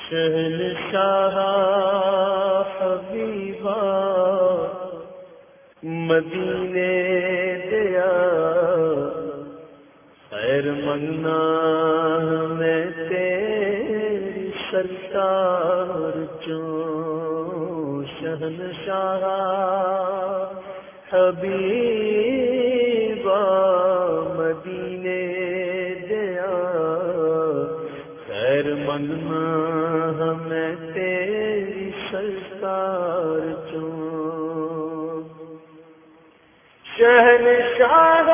شہن شاہ حبیبا مدینے دیا، خیر منگنا میں تیری سرکار چوں شہن شاہ حبیبا مدینے دیا، خیر منگنا شہن شاہ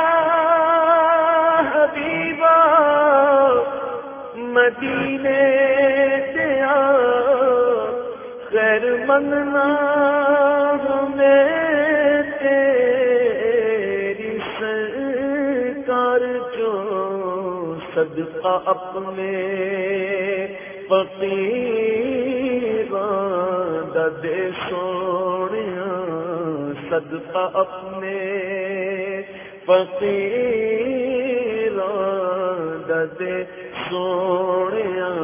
حبیبا مدینے دیا خیر منگنا ہمیں تیری سرکار چوں صدقہ اپنے فقیران دے سوڑیاں صدقہ اپنے فقیران دے سوڑیاں،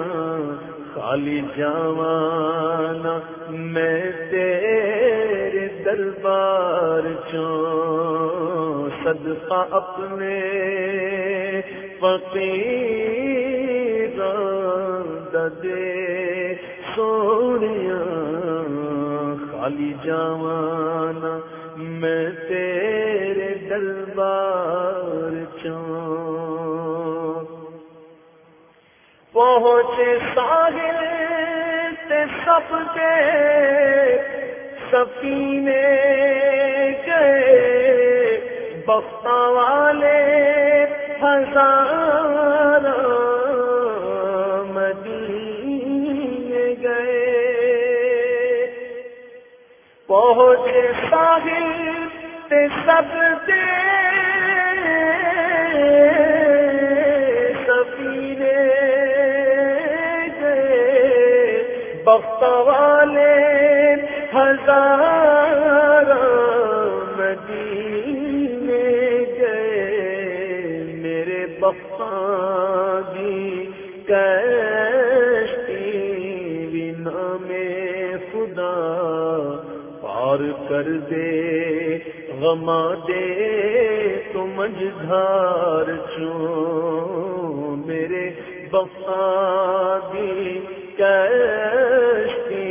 خالی جوانا میں تیرے دربار چوں صدقہ اپنے فقیران دے سوڑیاں۔ خالی جوانا میں تیرے دربار چوں پہنچے ساحل تے سب کے سفینے گئے بخت والے ہزار پہنچے ساحل تے سب کے سفینے گئے بخت والے ہزار مدینے گئے میرے بخا دی کشتی بنا میں خدا پار کر دے غما دے، تو مجھار چوں میرے بخا دی کشتی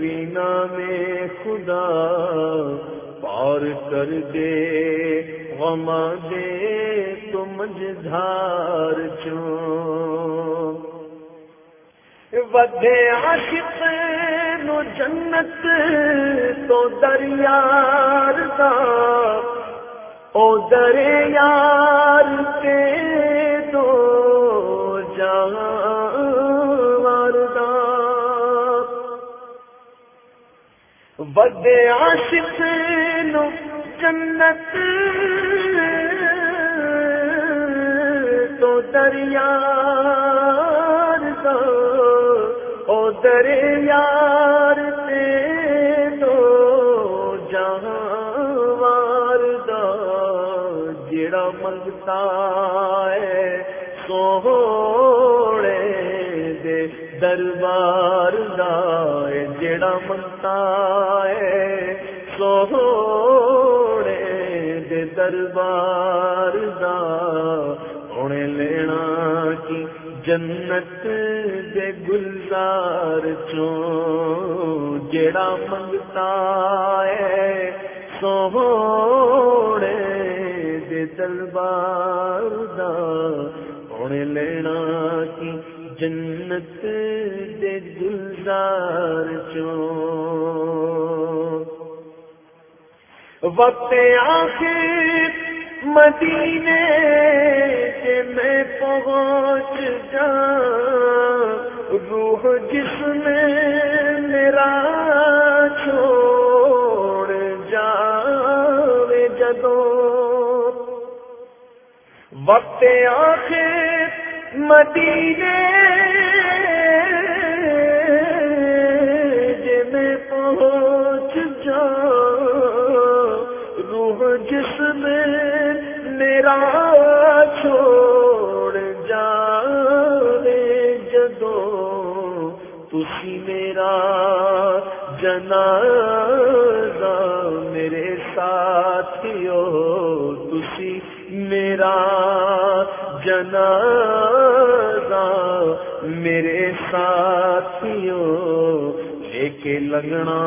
بنا میں خدا پار کر دے غما دے، تو مجھار چوں۔ ودے عاشق جنت تو دریار دا او دریار تے دو جانوار دا ودے عاشق نو جنت تو دریار دا او دریار تے دو جہاں دا جڑا منگتا ہے سوڑے دے دربار دا جڑا منگتا ہے سوڑے دے دربار دا ہونے لینا کی جنت دے گلزار چوں جڑا منگتا ہے سوڑے دے دربار دا ہونے لینا کی جنت دے گلزار چوں وقت آخر مدینے سے میں پہنچ جا روح جس میں میرا چھوڑ جاوے جدو وقت آخر مدینے جے میں پہنچ جا روح جس میں میرا چھوڑ جا جدو تسی میرا جنازہ میرے ساتھیو، تسی میرا جنازہ میرے ساتھیو۔ لے کے لگنا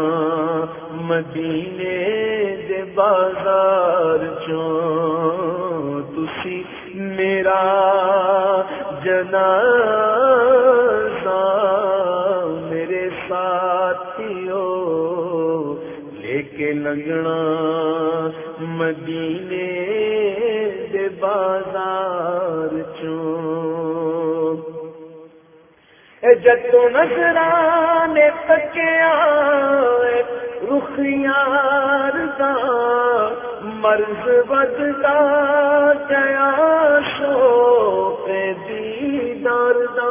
مدینے دے بازار چوں۔ میرا جنازہ میرے ساتھیو لے کے لگنا مدینے دے بازار چوں۔ جتوں نظرانے تکیا رخ یار دا مرض بدتا گیا شوق دیدار دا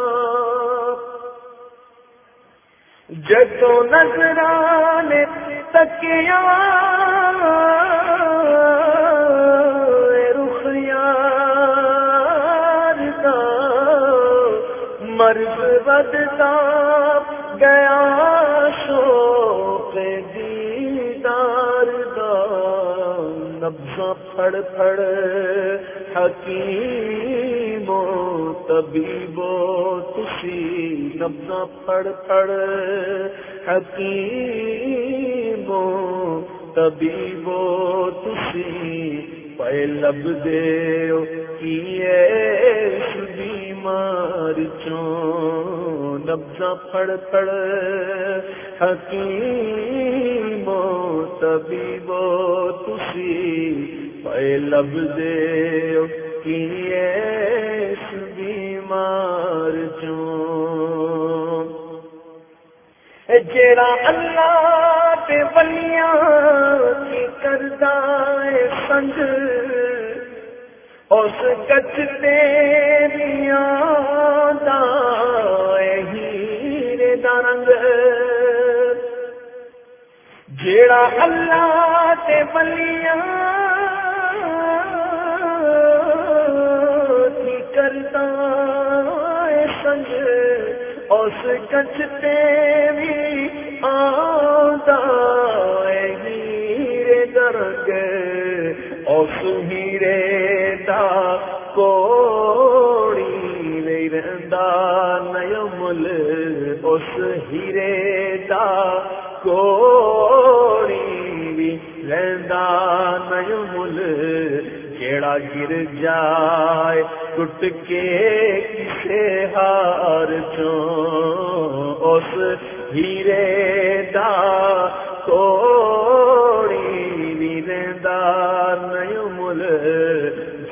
جتوں نظرانے تکیا رخ یار دا، مرض بدتا گیا پھڑ پھڑ حکیمو طبیبو تسی نبزاں پھڑ پھڑ حکیمو طبیبو تسی پے لب دیو کی ایس بیمار چوں؟ نبزاں پھڑ پھڑ حکیمو طبیبو تسی پے لب دیو کی بیمار چوں جیڑا اللہ تے ولیاں کی کردا سنگ، اس گچ تیریاں دا ہیرے دا رنگ۔ جیڑا اللہ تے ولیاں اس گچ تیری آندا ہیرے درگ، اس ہیرے دا کوڑی نہیں رہندا نیا مل، اس ہیرے دا کوڑی بھی رہندا نیا کیڑا گر جائے ٹوٹ کے کسے ہار چوں؟ اس ہیرے دا کوڑی نہیں مل۔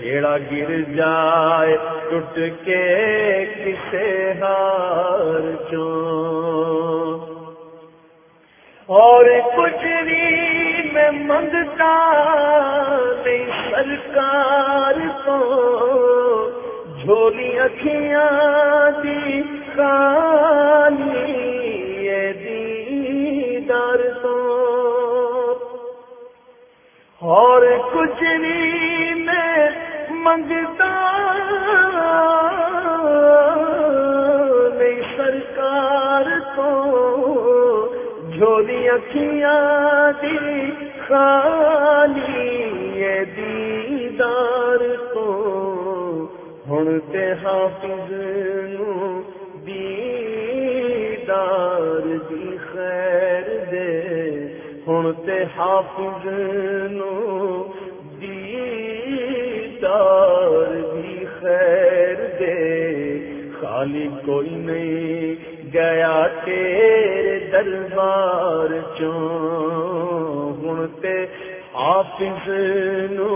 جیڑا گر جائے ٹوٹ کے کسے ہار چوں؟ اور کچھ بھی میں منگتا کو جھولی اکھیاں دی خالی یہ دیدار تو اور کچھ بھی میں منگتا نہیں سرکار کو جھولی اکھیاں دی خالی یہ ہن حافظ نو دیدار دی خیر دے۔ ہن تے حافظ نو دیدار دی خیر دے۔ خالی کوئی نہیں گیا تیرے دربار چوں ہن تے حافظ نو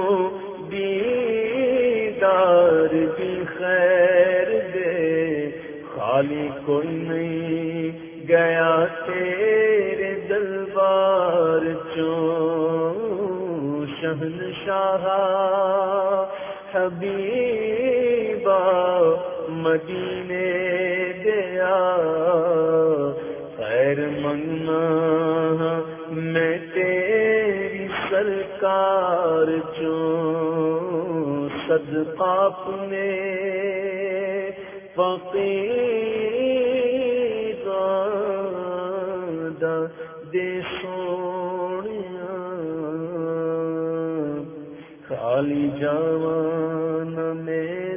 دیدار دی خیر دے۔ خالی کوئی نہیں گیا تیرے دربار چوں شہنشاہ حبیبا، مدینے دیا خیر منگنا میں تیری سرکار چوں رزق نے فقیر دا خالی جوان میں